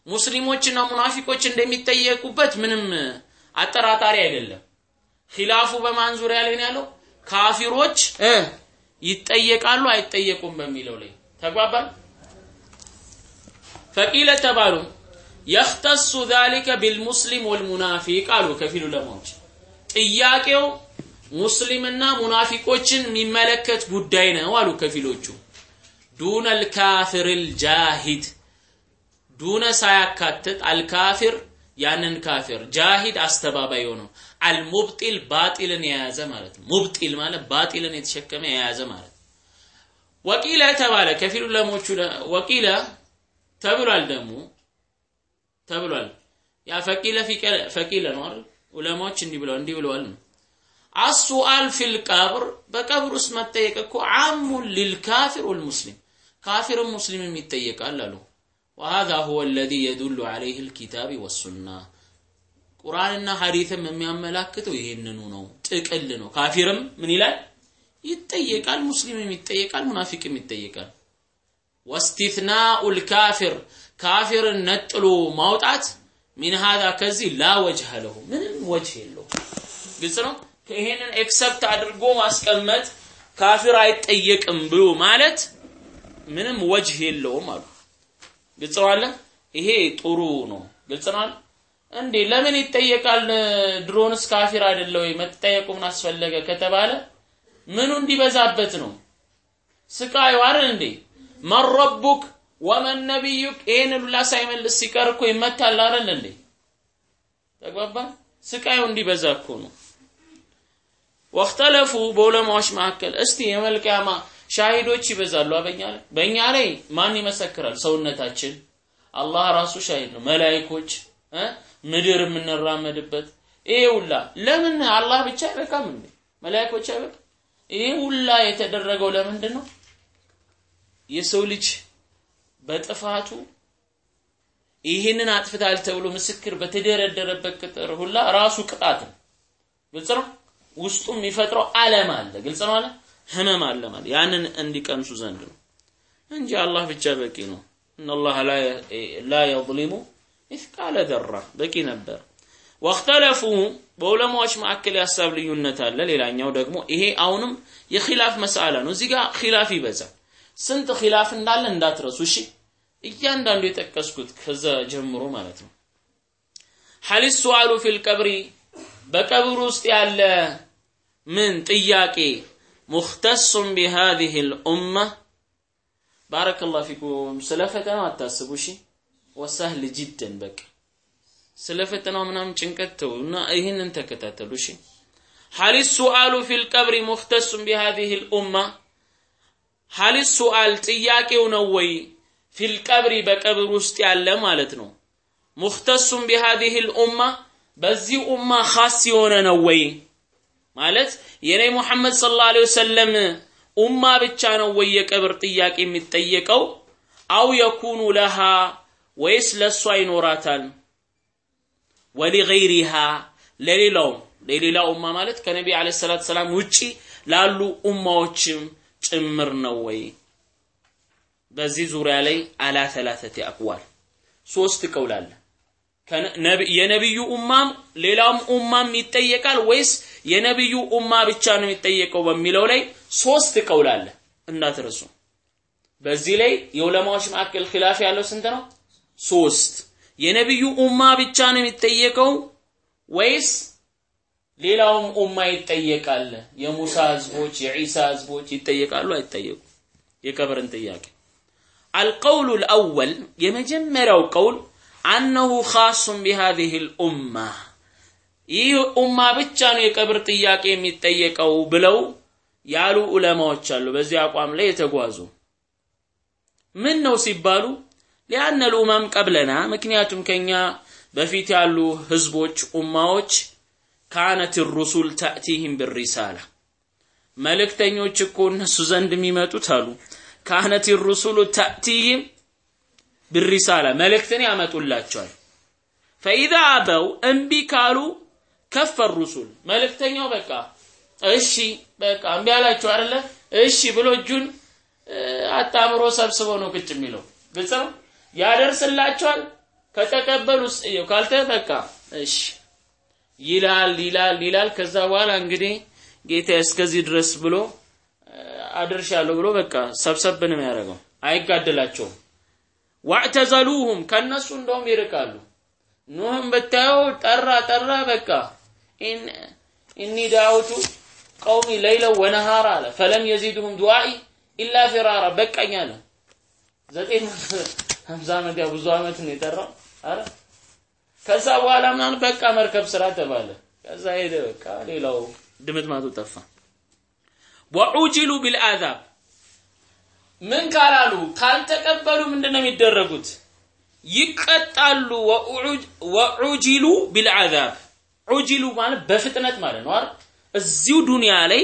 ሙስሊሞችና ሙናፊቆች እንደሚጠየቁበት ምንም አጠራጣሪ አይደለም። ኺላፉ በማን ዙሪያ ላይ ነው ያለው? ካፊሮች ይጠየቃሉ አይጠየቁም በሚለው ላይ ተግባባል። ፈቂለ ተባሉ የክተሱ ዛሊከ ቢልሙስሊም ወልሙናፊቅ አሉ ከፊሉ ለማዎች ጥያቄው ሙስሊምና ሙናፊቆችን የሚመለከት ጉዳይ ነው አሉ ከፊሎቹ። ዱነ አልካፊር ልጃሂድ ዱነ ሳያካትት አልካፊር ያንን ካፊር ጃሂድ አስተባባይ የሆነው አልሙብጢል ባጢልን የያዘ ማለት ነው። ሙብጢል ማለት ባጢልን የተሸከመ የያዘ ማለት ወቂለ ተባለ። ከፊሉ ለሞቹ ወቂለ ተብሏል ደግሞ ተብሏል። ያ ፈቂለ ፈቂለ ነው ዑለማዎች እንዲህ ብለዋል እንዲህ ብለዋል ነው። አሱአል ፊል በቀብር ውስጥ መጠየቅ እኮ አሙ ሊልካፊር ልሙስሊም ካፊርም ሙስሊምም ይጠየቃል አሉ። ወሀዛ ሁወ አለዚ የዱሉ ዐለይህ ልኪታብ ወሱና። ቁርአንና ሐዲትም የሚያመላክተው ይህንኑ ነው። ጥቅል ነው። ካፊርም ምን ይላል? ይጠየቃል። ሙስሊምም ይጠየቃል፣ ሙናፊቅም ይጠየቃል። ወስትትናኡል ካፊር ካፊርን ነጥሎ ማውጣት ሚን ሃዛ ከዚህ ላ ወጅህ ለሁ ምንም ወጅህ የለው። ግልጽ ነው። ይሄንን except አድርጎ ማስቀመጥ ካፊር አይጠየቅም ብሎ ማለት ምንም ወጅህ የለውም አሉ። ግልጽ ነው ይሄ ጥሩ ነው። ግልጽ ነው እንዴ ለምን ይጠየቃል? ድሮንስ ካፊር አይደለ ወይ? መጠየቁ ምን አስፈለገ ከተባለ ምኑ እንዲበዛበት ነው? ስቃዩ አይደል እንዴ? ربك ومن نبيك? ይሄን ሁላ ሳይመልስ ሲቀር እኮ ይመታል አይደል እንዴ? ተግባባ? ስቃዩ እንዲበዛ እኮ ነው። ወክተለፉ በዑለማዎች መካከል እስቲ የመልቅያማ ሻሂዶች ይበዛሉ። በእኛ ላይ በእኛ ላይ ማን ይመሰክራል? ሰውነታችን። አላህ ራሱ ሻሂድ ነው። መላይኮች ምድር የምንራመድበት። ይሄ ሁላ ለምን? አላህ ብቻ አይበቃም እንዴ? መላይኮች አይበቃም ይሄ ሁላ የተደረገው ለምንድን ነው የሰው ልጅ በጥፋቱ ይህንን አጥፍታል ተብሎ ምስክር በተደረደረበት ቅጥር ሁላ ራሱ ቅጣት ነው። ግልጽ ነው? ውስጡ የሚፈጥረው አለም አለ። ግልጽ ነው አለ? ህመም አለ ማለት ያንን እንዲቀምሱ ዘንድ ነው እንጂ አላህ ብቻ በቂ ነው። እነላህ ላ የظሊሙ ሚስቃለ ዘራ። በቂ ነበር ወክተለፉ በዑለማዎች መካከል የሀሳብ ልዩነት አለ። ሌላኛው ደግሞ ይሄ አሁንም የኺላፍ መስአላ ነው። እዚህ ጋር ኺላፍ ይበዛል። ስንት ኺላፍ እንዳለ እንዳትረሱ። እሺ እያንዳንዱ የጠቀስኩት ከዛ ጀምሮ ማለት ነው። ሀል ሱአሉ ፊል ቀብሪ በቀብር ውስጥ ያለ ምን ጥያቄ? ሙክተሱን ቢሃዚህ ልኡማ ባረከላሁ ፊኩም ስለ ፈተናው አታስቡ። እሺ ወሳህል ጅደን በቃ ስለ ፈተናው ምናምን ጭንቀት ተው እና ይህንን ተከታተሉ። እሺ። ሀል ሱአሉ ፊል ቀብሪ ሙክተሱን ቢሃዚህ ልኡማ። ሀል ሱአል ጥያቄው ነው ወይ? ፊል ቀብሪ በቀብር ውስጥ ያለ ማለት ነው። ሙክተሱን ቢሃዚህ ልኡማ በዚህ ኡማ ኻስ የሆነ ነው ወይ? ማለት የኔ ሙሐመድ ሰለላሁ ዐለይሂ ወሰለም ኡማ ብቻ ነው ወይ የቀብር ጥያቄ የሚጠየቀው? አው የኩኑ ለሃ ወይስ ለሷ ይኖራታል ወሊገይሪሃ ለሌላውም ለሌላ ኡማ ማለት ከነቢ አለይሂ ሰላቱ ሰላም ውጪ ላሉ ኡማዎችም ጭምር ነው ወይ? በዚህ ዙሪያ ላይ አላ ተላተቲ አቅዋል። ሶስት ቀውል አለ። የነብዩ ኡማም ሌላውም ኡማም ይጠየቃል ወይስ የነብዩ ኡማ ብቻ ነው የሚጠየቀው በሚለው ላይ ሶስት ቀውል አለ። እንዳትረሱ። በዚህ ላይ የዑለማዎች መካከል ኺላፍ ያለው ስንት ነው? ሶስት የነብዩ ኡማ ብቻ ነው የሚጠየቀው ወይስ ሌላውም ኡማ ይጠየቃል? የሙሳ ህዝቦች የዒሳ ህዝቦች ይጠየቃሉ? አይጠየቁ የቀብርን ጥያቄ። አልቀውሉ ልአወል የመጀመሪያው ቀውል አነሁ ኻሱን ቢሃዚህ ልኡማ ይህ ኡማ ብቻ ነው የቀብር ጥያቄ የሚጠየቀው ብለው ያሉ ዑለማዎች አሉ። በዚህ አቋም ላይ የተጓዙ። ምን ነው ሲባሉ ሊአነ ልኡማም ቀብለና ምክንያቱም ከኛ በፊት ያሉ ህዝቦች ኡማዎች ካነት ሩሱል ተእቲህም ብሪሳላ። መልእክተኞች እኮ እነሱ ዘንድ የሚመጡት አሉ ካነት ሩሱሉ ተእቲህም ብሪሳላ። መልእክትን ያመጡላቸዋል። ፈኢዛ አበው እምቢ ካሉ ከፈር ሩሱል። መልእክተኛው በቃ እሺ በቃ እምቢ አላቸው አይደለ? እሺ ብሎ እጁን አጣምሮ ሰብስቦ ነው ቁጭ የሚለው። ግልጽ ነው ያደርስላቸዋል? ከተቀበሉ ካልተ በቃ እሺ። ይላል ይላል ይላል። ከዛ በኋላ እንግዲህ ጌታ እስከዚህ ድረስ ብሎ አድርሻለሁ ብሎ በቃ ሰብሰብ ነው የሚያደርገው። አይጋደላቸውም። ዋዕተዘሉሁም ከነሱ እንደውም ይርቃሉ። ኑህም ብታየው ጠራ ጠራ በቃ ኢኒ ዳውቱ ቀውሚ ለይለው ወነሃራ አለ። ፈለም የዚድሁም ዱዓኢ ኢላ ፊራራ አለ። ዘጠኝ ሀምሳ ዓመት ያው ብዙ ዓመት ነው የጠራው። አረ ከዛ በኋላ ምናምን በቃ መርከብ ስራ ተባለ። ከዛ ሄደ በቃ ሌላው ድምጥማጡ ጠፋ። ወዑጅሉ ቢልአዛብ ምን ካላሉ ካልተቀበሉ ምንድነው የሚደረጉት? ይቀጣሉ። ወዑጅሉ ቢልዓዛብ ዑጅሉ ማለት በፍጥነት ማለት ነው አይደል? እዚሁ ዱንያ ላይ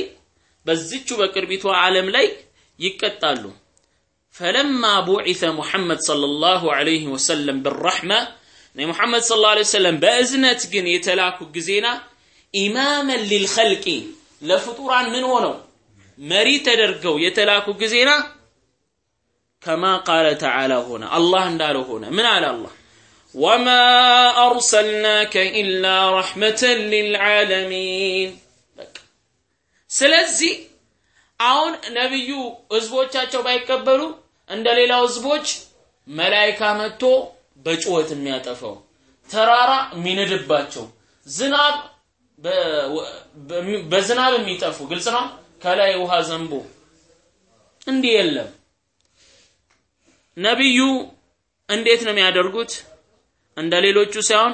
በዚቹ በቅርቢቷ ዓለም ላይ ይቀጣሉ ፈለማ ቡዒተ ሙሐመድ ሰለላሁ ዐለይሂ ወሰለም ብረሕመ ሙሐመድ ሰለላሁ ዐለይሂ ወሰለም በእዝነት ግን የተላኩ ጊዜና ኢማመን ሊልኸልቂ ለፍጡራን ምን ሆነው መሪ ተደርገው የተላኩ ጊዜና ከማ ቃለ ተዓላ ሆነ አላህ እንዳለው ሆነ ምን አለ አላህ ወማ አርሰልናከ ኢላ ረሕመተን ሊልዓለሚን ስለዚህ አሁን ነብዩ ህዝቦቻቸው ባይቀበሉ እንደ ሌላው ህዝቦች መላይካ መጥቶ በጩኸት የሚያጠፋው ተራራ የሚነድባቸው ዝናብ በዝናብ የሚጠፉ ግልጽ ነው? ከላይ ውሃ ዘንቦ እንዲህ የለም። ነብዩ እንዴት ነው የሚያደርጉት? እንደ ሌሎቹ ሳይሆን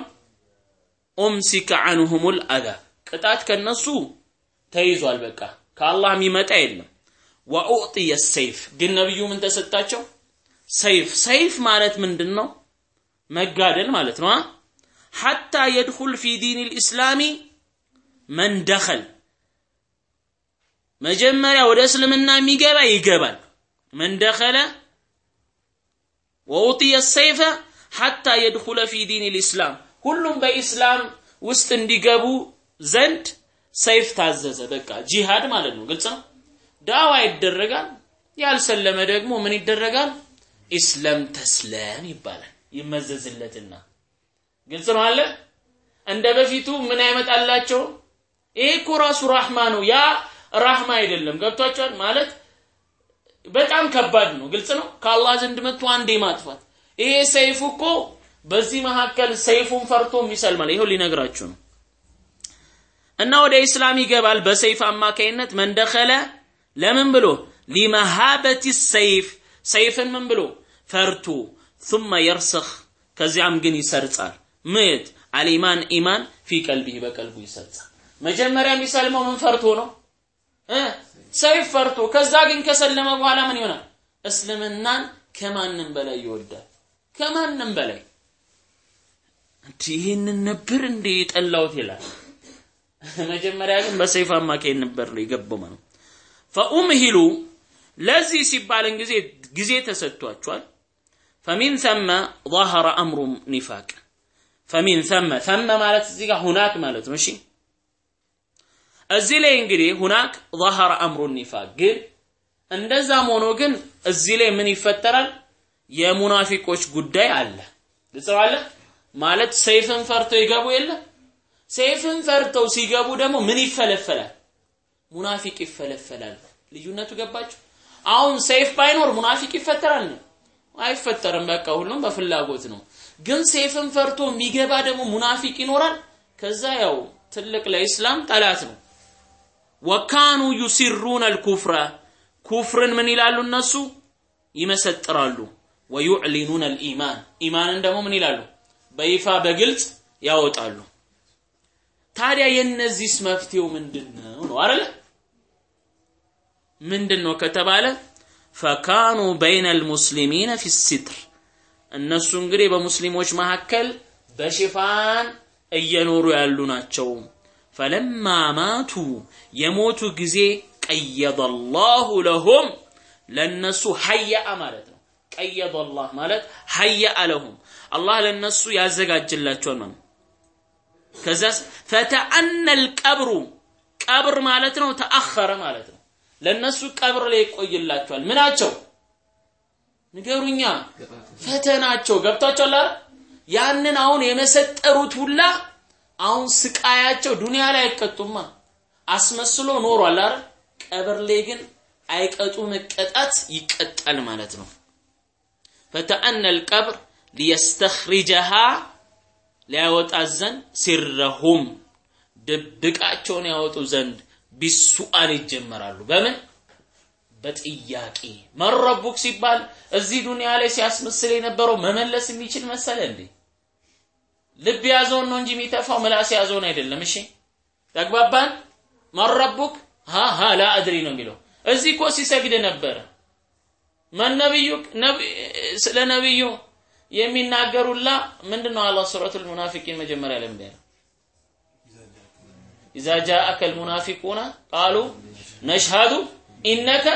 ኡምሲከ አንሁሙል አዛ ቅጣት ከነሱ ተይዟል በቃ ከአላህ የሚመጣ የለም። ወኡዕጥየ ሰይፍ ግን ነብዩ ምን ተሰጣቸው? ሰይፍ። ሰይፍ ማለት ምንድን ነው መጋደል ማለት ነው። ሐታ የድኹል ፊ ዲን ልእስላሚ መን ደኸል መጀመሪያ ወደ እስልምና የሚገባ ይገባል። መን ደኸለ? ወኡጥየ ሰይፈ ሐታ የድኹለ ፊ ዲን ልእስላም ሁሉም በኢስላም ውስጥ እንዲገቡ ዘንድ ሰይፍ ታዘዘ። በቃ ጂሃድ ማለት ነው። ግልጽ ነው? ዳዋ ይደረጋል ያልሰለመ ደግሞ ምን ይደረጋል? ኢስለም ተስለም ይባላል። ይመዘዝለትና ግልጽ ነው አለ? እንደ በፊቱ ምን አይመጣላቸው? ይሄ እኮ ራሱ ራህማ ነው። ያ ራህማ አይደለም። ገብቷቸዋል ማለት በጣም ከባድ ነው። ግልጽ ነው? ከአላህ ዘንድ መጥቶ አንዴ ማጥፋት። ይሄ ሰይፉ እኮ በዚህ መካከል ሰይፉን ፈርቶ የሚሰልማል። ይኸው ሊነግራችሁ ነው። እና ወደ ኢስላም ይገባል በሰይፍ አማካይነት መንደኸለ ለምን ብሎ ሊመሃበት ሰይፍ ሰይፍን ምን ብሎ ፈርቶ ثم يرسخ ከዚያም ግን ይሰርጻል ምት አልኢማን ኢማን ፊ ቀልቢህ በቀልቡ ይሰርጻል መጀመሪያ የሚሰልመው ምን ፈርቶ ነው እ ሰይፍ ፈርቶ ከዛ ግን ከሰለመ በኋላ ምን ይሆናል እስልምናን ከማንም በላይ ይወዳል ከማንም በላይ ይህንን ነበር እንደ የጠላሁት ይላል መጀመሪያ ግን በሰይፍ አማካይ ነበር ነው የገባው ማለት ፈኡምሂሉ ለዚህ ሲባልን ጊዜ ጊዜ ተሰጥቷቸዋል ፈሚን ተመ ظهر امر نفاق ፈሚን ተመ ተመ ማለት እዚህ ጋር ሁናክ ማለት ነው እሺ እዚህ ላይ እንግዲህ ሁናክ ظهر امر النفاق ግን እንደዛም ሆኖ ግን እዚህ ላይ ምን ይፈጠራል የሙናፊቆች ጉዳይ አለ ግልጽ አለ ማለት ሰይፍን ፈርተው ይገቡ የለ ሰይፍን ፈርተው ሲገቡ ደግሞ ምን ይፈለፈላል? ሙናፊቅ ይፈለፈላል። ልዩነቱ ገባችሁ? አሁን ሰይፍ ባይኖር ሙናፊቅ ይፈጠራል? ነው አይፈጠርም። በቃ ሁሉም በፍላጎት ነው። ግን ሰይፍን ፈርቶ የሚገባ ደግሞ ሙናፊቅ ይኖራል? ከዛ ያው ትልቅ ለኢስላም ጠላት ነው። ወካኑ ዩሲሩን አልኩፍረ። ኩፍርን ምን ይላሉ እነሱ? ይመሰጥራሉ። ወዩዕሊኑን አልኢማን። ኢማንን ደግሞ ምን ይላሉ? በይፋ በግልጽ ያወጣሉ ታዲያ የነዚህስ መፍትሄው ምንድነው ነው አይደለ? ምንድነው ከተባለ ፈካኑ በይነ አልሙስሊሚነ ፊ ሲትር። እነሱ እንግዲህ በሙስሊሞች መካከል በሽፋን እየኖሩ ያሉ ናቸው። ፈለማ ማቱ የሞቱ ጊዜ ቀየደ አላሁ ለሁም ለነሱ ሀያአ ማለት ነው። ቀየደ አላህ ማለት ሀያአ ለሁም። አላህ ለነሱ ያዘጋጅላቸዋል ማለት ከዛስ ፈተአነ ልቀብሩ። ቀብር ማለት ነው ተአኸረ ማለት ነው። ለነሱ ቀብር ላይ ይቆይላቸዋል። ምናቸው? ንገሩኛ። ፈተናቸው። ገብቷቸዋል አይደል? ያንን አሁን የመሰጠሩት ሁላ አሁን ስቃያቸው ዱንያ ላይ አይቀጡማ። አስመስሎ ኖሯል አይደል? ቀብር ላይ ግን አይቀጡ መቀጣት ይቀጣል ማለት ነው። ፈተአነ ልቀብር ሊየስተኽሪጀሃ ሊያወጣ ዘንድ ሲረሁም ድብቃቸውን ያወጡ ዘንድ ቢሱአል ይጀመራሉ። በምን? በጥያቄ። መረቡክ ሲባል እዚህ ዱንያ ላይ ሲያስመስል የነበረው መመለስ የሚችል መሰለ እንዴ? ልብ ያዘውን ነው እንጂ የሚተፋው ምላስ ያዘውን አይደለም። እሺ ተግባባን መረቡክ ሀ ላ አድሪ ነው የሚለው። እዚህ እኮ ሲሰግድ ነበረ። መነብዩ ስለ ነብዩ የሚናገሩላ ምንድነው አላህ ሱረቱል ሙናፊቂን መጀመሪያ ላይ ምንድነው إذا جاءك المنافقون قالوا نشهد إنك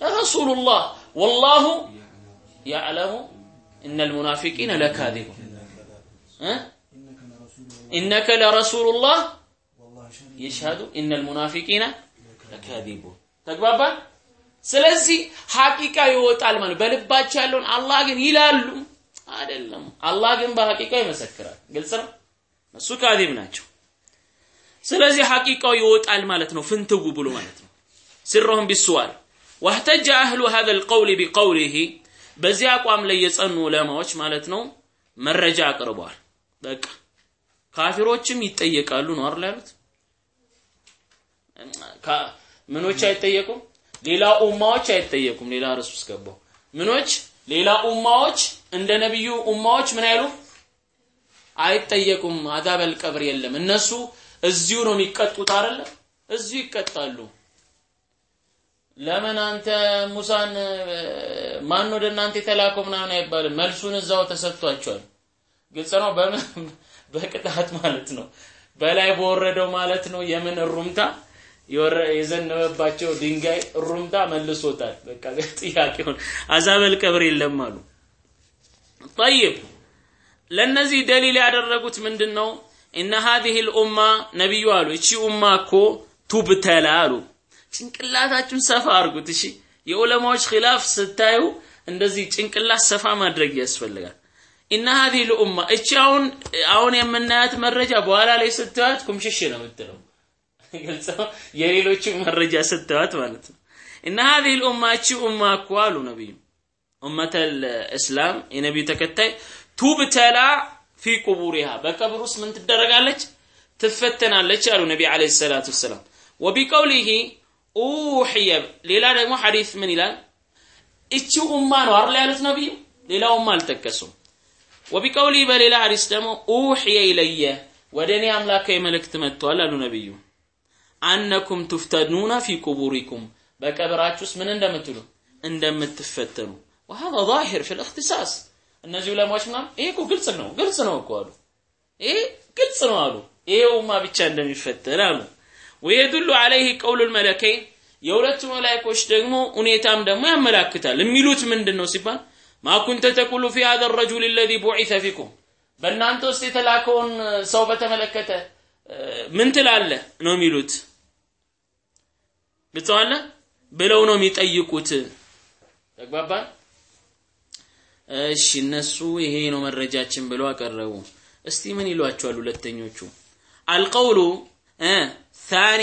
رسول الله والله يعلم إن المنافقين لكاذبون أه؟ إنك لرسول الله يشهد إن المنافقين لكاذبون ተግባባ ስለዚህ ሐቂቃ ይወጣል ማለት በልባቸው ያለውን አላህ ግን ይላሉ አይደለም አላህ ግን በሐቂቃ ይመሰክራል ግልጽ ነው እሱ ካዚብ ናቸው ስለዚህ ሐቂቃው ይወጣል ማለት ነው ፍንትው ብሎ ማለት ነው ስረሁም ቢስዋል واحتج أهل هذا القول بقوله በዚህ አቋም ላይ የጸኑ ዑለማዎች ማለት ነው መረጃ አቅርበዋል በቃ ካፊሮችም ይጠየቃሉ ነው አይደል ያሉት ምኖች አይጠየቁም ሌላ ኡማዎች አይጠየቁም ሌላ ርዕስ ውስጥ ገባው ምኖች ሌላ ኡማዎች እንደ ነብዩ ኡማዎች ምን አይሉ? አይጠየቁም። አዛበል ቀብር የለም። እነሱ እዚሁ ነው የሚቀጡት አይደለ? እዚሁ ይቀጣሉ። ለምን አንተ ሙሳን ማን ወደ እናንተ የተላከው ምናምን አይባልም። መልሱን እዛው ተሰጥቷቸዋል። ግልጽ ነው? በቅጣት ማለት ነው። በላይ በወረደው ማለት ነው። የምን እሩምታ? የዘነበባቸው ድንጋይ እሩምታ መልሶታል። በቃ ጥያቄውን። አዛበል ቀብር የለም አሉ ጠይብ። ለእነዚህ ደሊል ያደረጉት ምንድን ነው እነ ሀዚህ ልኡማ ነቢዩ አሉ። እቺ ኡማ እኮ ቱብተላ አሉ። ጭንቅላታችሁን ሰፋ አርጉት እሺ የዑለማዎች ኪላፍ ስታዩ እንደዚህ ጭንቅላት ሰፋ ማድረግ ያስፈልጋል። እና ሀዚህ ልኡማ እቺ አሁን አሁን የምናያት መረጃ በኋላ ላይ ስትዋት ኩምሽሽ ነው የምትለው። የሌሎቹ መረጃ ስትዋት ማለት ነው። እና ሀዚህ ልኡማ እቺ ኡማ እኮ አሉ ነቢዩ። ኡመተ እስላም የነቢዩ ተከታይ ቱብተላ ፊ ቁቡሪሃ በቀብር ውስጥ ምን ትደረጋለች? ትፈተናለች አሉ ነቢ አለይሂ ሰላቱ ወሰላም። ወቢቀውሊሂ ኡሕየ ሌላ ደግሞ ሐዲስ ምን ይላል? እቺ ኡማ ነው አይደል ያሉት ነብዩ ሌላ ኡማ አልጠቀሱም። ወቢቀውሊ በሌላ ሐዲስ ደግሞ ኡሕየ ኢለየ ወደ እኔ አምላካዊ መልእክት መጥቷል አሉ ነብዩ አነኩም ቱፍተኑና ፊ ቁቡሪኩም በቀብራችሁ ውስጥ ምን እንደምትሉ እንደምትፈተኑ وهذا ظاهر في الاختصاص እነዚህ ዑለማዎች ምናምን ይሄ እኮ ግልጽ ነው ግልጽ ነው እኮ አሉ ይሄ ግልጽ ነው አሉ ይሄ ኡማ ብቻ እንደሚፈተን አሉ ويدل عليه قول الملكين የሁለቱ መላእክቶች ደግሞ ሁኔታም ደግሞ ያመላክታል የሚሉት ምንድን ነው ሲባል ማ ኩንተ ተቁሉ ፊ هذا الرجل الذي بعث فيكم በእናንተ ውስጥ የተላከውን ሰው በተመለከተ ምን ትላለህ ነው የሚሉት ግልጸዋለ ብለው ነው የሚጠይቁት ተግባባን እሺ እነሱ ይሄ ነው መረጃችን ብለው አቀረቡ። እስቲ ምን ይሏቸዋል ሁለተኞቹ? አልቀውሉ ታኒ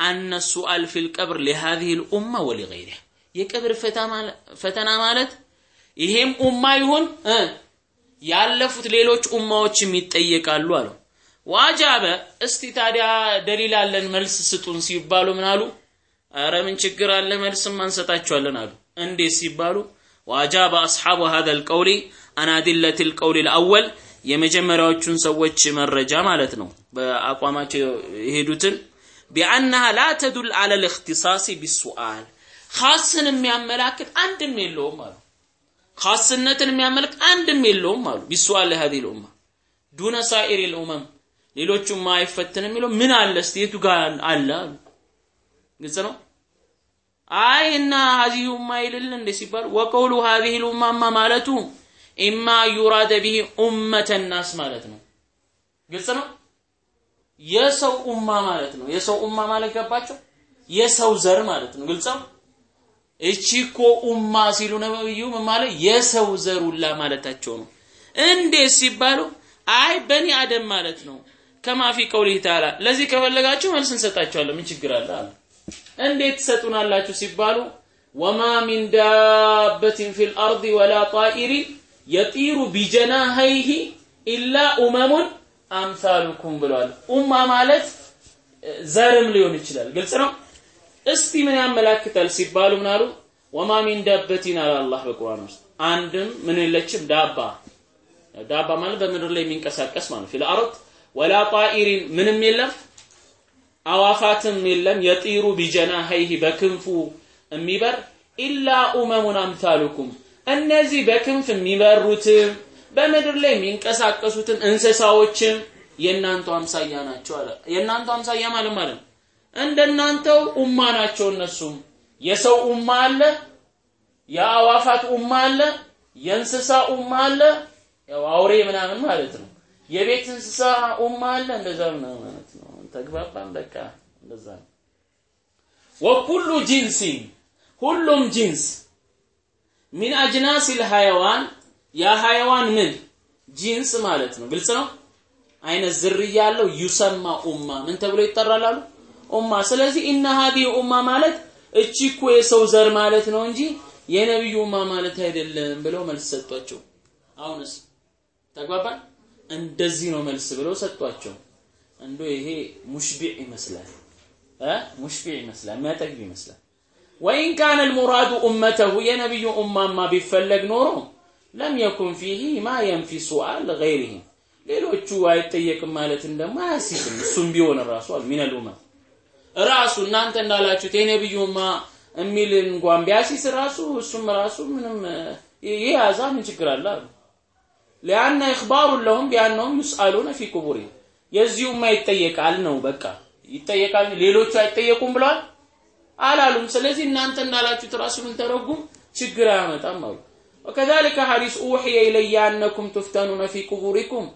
አነ ሱአል ፊል ቀብር ሊሃዚህ ልኡማ ወሊገይሪህ የቀብር ፈተና ማለት ይሄም ኡማ ይሁን ያለፉት ሌሎች ኡማዎችም ይጠየቃሉ አለው። ዋጃበ እስቲ ታዲያ ደሊል አለን መልስ ስጡን ሲባሉ ምን አሉ? ኧረ ምን ችግር አለ መልስም አንሰጣቸዋለን አሉ። እንዴት ሲባሉ وأجاب أصحاب هذا القول أنا أدلة القول الأول يمجمرا وشن سويتش من بأقوامات يهدوتن بأنها لا تدل على الاختصاص بالسؤال خاصة من ملاكت عند من الأمة خاصة من ملك عند من الأمة بالسؤال لهذه الأمة دون سائر الأمم ليلو ما يفتن من الله استيتو قال الله አይ እና ሀዚህ ኡማ ይልል እንደ ሲባል ወቀውሉ ሀዚህ ልኡማማ ማለቱ ኢማ ዩራደ ቢሂ ኡመተ ናስ ማለት ነው። ግልጽ ነው? የሰው ኡማ ማለት ነው። የሰው ኡማ ማለት ገባቸው የሰው ዘር ማለት ነው። ግልጽ ነው? እቺ እኮ ኡማ ሲሉ ነብዩ ምን ማለት? የሰው ዘር ሁላ ማለታቸው ነው። እንዴት ሲባሉ? አይ بني آدم ማለት ነው። كما في قوله تعالى። ለዚህ ከፈለጋችሁ መልስ እንሰጣቸዋለን ምን ችግር አለ አለ እንዴት ትሰጡናላችሁ ሲባሉ وما من دابة في الأرض ولا طائر يطير بجناحيه إلا أمم أمثالكم ብለዋል። ኡማ ማለት ዘርም ሊሆን ይችላል። ግልጽ ነው? እስቲ ምን ያመላክታል ሲባሉ ምን አሉ? وما من دابة አለ በቁርአን ውስጥ። አንድም ምን የለችም? دابة። دابة ማለት በምድር ላይ የሚንቀሳቀስ ማለት في الأرض ولا طائر ምንም የለም አዋፋትም የለም። يطير بجناحيه በክንፉ የሚበር إلا أمم أمثالكم። እነዚህ በክንፍ የሚበሩትም በምድር ላይ የሚንቀሳቀሱትን እንስሳዎችም የእናንተ አምሳያ ናቸው አለ። የእናንተ አምሳያ ማለት ማለት ነው። እንደናንተው ኡማ ናቸው እነሱም። የሰው ኡማ አለ የአዋፋት ኡማ አለ የእንስሳ ኡማ አለ ያው አውሬ ምናምን ማለት ነው። የቤት እንስሳ ኡማ አለ እንደዛ ማለት ነው ተግባባን። በቃ እንደዛ ነው። وكل جنس ሁሉም جنس من أجناس الحيوان የ حيوان ምን? جنس ማለት ነው። ግልጽ ነው? አይነት ዝርያ ያለው ዩሰማ ኡማ። ምን ተብሎ ይጠራል አሉ? ኡማ። ስለዚህ ኢነ ሀዲህ ኡማ ማለት እቺ እኮ የሰው ዘር ማለት ነው እንጂ የነቢዩ ኡማ ማለት አይደለም ብለው መልስ ሰጧቸው። አሁንስ ተግባባን? እንደዚህ ነው መልስ ብለው ሰጧቸው እንዶ ይሄ ሙሽቢዕ ይመስላል። ሙሽቢዕ ይመስላል የሚያጠግብ ይመስላል። ወኢን ካነ ልሙራዱ ኡመተሁ የነቢዩ ኡማማ ቢፈለግ ኖሮ ለም የኩን ፊህ ማ የንፊ ሱአል ገይሪህም ሌሎቹ አይጠየቅም ማለትን ደግሞ አያሲትም እሱም ቢሆን ራሱ ሚነል ኡመም ራሱ እናንተ እንዳላችሁት የነቢዩማ የሚል እንኳን ቢያሲስ ራሱ እሱም ራሱ ምንም ይህ ያዛ ምን ችግር አለ አሉ። ሊአነ ኢኽባሩ ለሁም ቢአነሁም ዩስአሉነ ፊ ቁቡሪ የዚሁማ ይጠየቃል ነው በቃ ይጠየቃል። ሌሎቹ አይጠየቁም ብለዋል አላሉም። ስለዚህ እናንተ እንዳላችሁት ራሱ ብንተረጉም ችግር አያመጣም አሉ። ወከዛሊከ ሐዲስ ኡሕየ ኢለየ አነኩም ቱፍተኑነ ፊ ቁቡሪኩም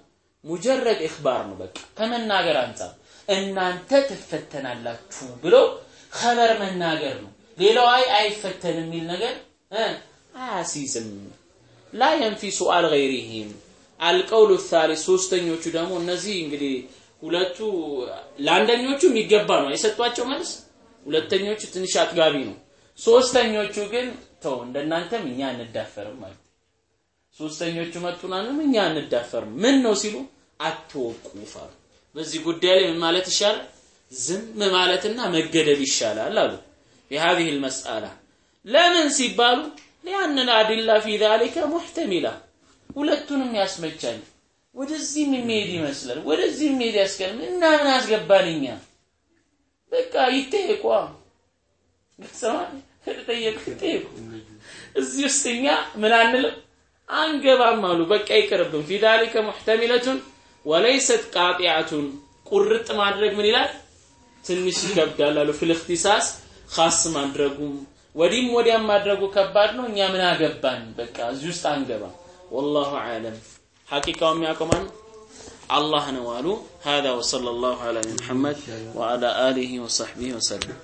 ሙጀረድ ኢኽባር ነው በቃ ከመናገር አንጻር እናንተ ትፈተናላችሁ ብለው ኸበር መናገር ነው። ሌላው አይ አይፈተንም የሚል ነገር አያሲዝም ላ የንፊ ሱአል ገይሪሂም አልቀውሉ ሳሊስ ሶስተኞቹ ደግሞ እነዚህ እንግዲህ ሁለቱ ለአንደኞቹ የሚገባ ነው የሰጧቸው መልስ፣ ሁለተኞቹ ትንሽ አጥጋቢ ነው። ሶስተኞቹ ግን ተው እንደናንተም እኛ እንዳፈርም ማለት ሶስተኞቹ መጡናንም እኛ እንዳፈርም ምን ነው ሲሉ አትወቁፍ በዚህ ጉዳይ ላይ ምን ማለት ይሻላል? ዝም ማለትና መገደብ ይሻላል አሉ። ቢሃዚህ አልመስአላ ለምን ሲባሉ ሊአንል አዲላ ፊ ዛሊከ ሙሕተሚላ ሁለቱንም ያስመቻል። ወደዚህም የሚሄድ ይመስላል፣ ወደዚህም የሚሄድ ያስቀል እና ምን አስገባንኛ በቃ ይጠየቋ ገሰማ ተጠየቁ ይጠየቁ። እዚህ ውስጥ እኛ ምን አንልም አንገባም አሉ። በቃ ይቅርብን። ፊ ዛሊከ ሙሕተሚለቱን ወለይሰት ቃጢዓቱን ቁርጥ ማድረግ ምን ይላል ትንሽ ይከብዳል አሉ። ፊል ኢኽቲሳስ ማድረጉም ወዲህም ወዲያም ማድረጉ ከባድ ነው። እኛ ምን አገባን፣ በቃ እዚህ ውስጥ አንገባም። والله عالم حقيقة أن الله نوالو. هذا وصلى الله على محمد وعلى آله وصحبه وسلم.